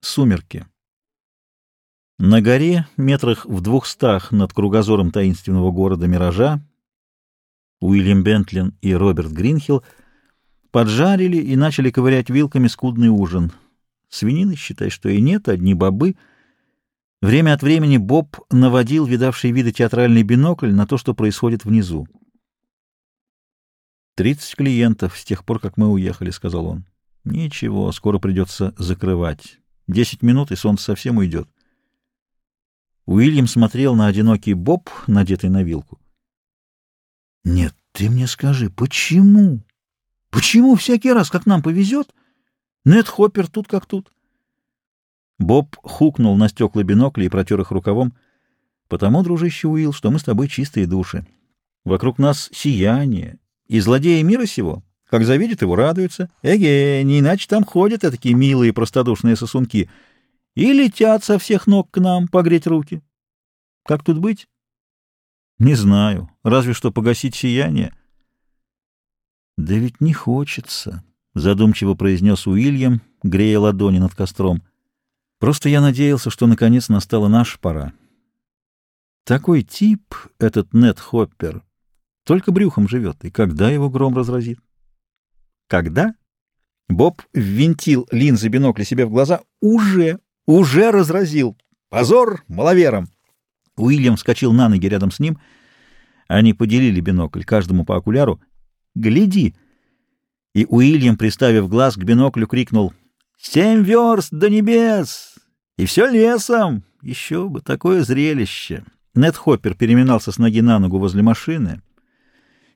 Сумерки. На горе, метрах в двухстах над кругозором таинственного города Миража, Уильям Бентлин и Роберт Гринхилл поджарили и начали ковырять вилками скудный ужин. Свинины, считай, что и нет, одни бобы. Время от времени Боб наводил видавший виды театральный бинокль на то, что происходит внизу. «Тридцать клиентов с тех пор, как мы уехали», — сказал он. «Ничего, скоро придется закрывать». Десять минут, и солнце совсем уйдет. Уильям смотрел на одинокий боб, надетый на вилку. — Нет, ты мне скажи, почему? Почему всякий раз, как нам повезет, Нед Хоппер тут как тут? Боб хукнул на стекла бинокля и протер их рукавом. — Потому, дружище Уилл, что мы с тобой чистые души. Вокруг нас сияние, и злодеи мира сего как завидят его, радуются. Эге, не иначе там ходят такие милые простодушные сосунки. И летят со всех ног к нам погреть руки. Как тут быть? Не знаю. Разве что погасить сияние. Да ведь не хочется, — задумчиво произнес Уильям, грея ладони над костром. Просто я надеялся, что наконец настала наша пора. Такой тип, этот Нед Хоппер, только брюхом живет, и когда его гром разразит? Когда? Боб ввинтил линзы бинокля себе в глаза. Уже, уже разразил. Позор маловерам. Уильям вскочил на ноги рядом с ним. Они поделили бинокль, каждому по окуляру. «Гляди!» И Уильям, приставив глаз к биноклю, крикнул «Семь верст до небес! И все лесом! Еще бы такое зрелище!» Нед Хоппер переминался с ноги на ногу возле машины.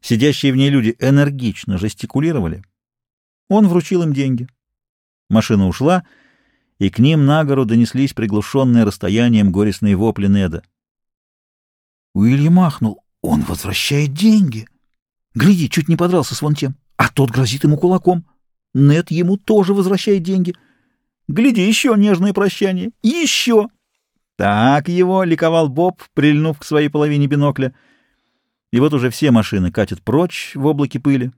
Сидящие в ней люди энергично жестикулировали. Он вручил им деньги. Машина ушла, и к ним на гору донеслись приглушенные расстоянием горестные вопли Неда. Уильям махнул. «Он возвращает деньги!» «Гляди, чуть не подрался с вон тем, а тот грозит ему кулаком. Нед ему тоже возвращает деньги. Гляди, еще нежное прощание! Еще!» «Так его!» — ликовал Боб, прильнув к своей половине бинокля. И вот уже все машины катят прочь в облаке пыли.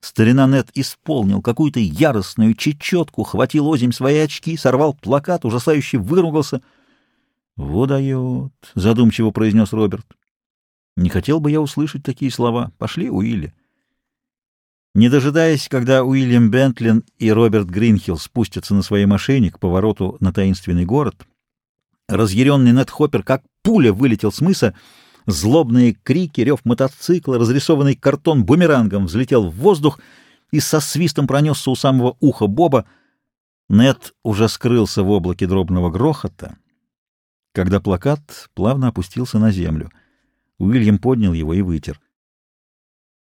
Старина Нет исполнил какую-то яростную чечетку, хватил озимь свои очки, сорвал плакат, ужасающе выругался. — Вот дает, — задумчиво произнес Роберт. — Не хотел бы я услышать такие слова. Пошли, Уилли. Не дожидаясь, когда Уильям Бентлин и Роберт Гринхилл спустятся на своей машине к повороту на таинственный город, разъяренный Нед Хоппер как пуля вылетел с мыса, Злобные крики, рев мотоцикла, разрисованный картон бумерангом взлетел в воздух и со свистом пронесся у самого уха Боба. Нет уже скрылся в облаке дробного грохота, когда плакат плавно опустился на землю. Уильям поднял его и вытер.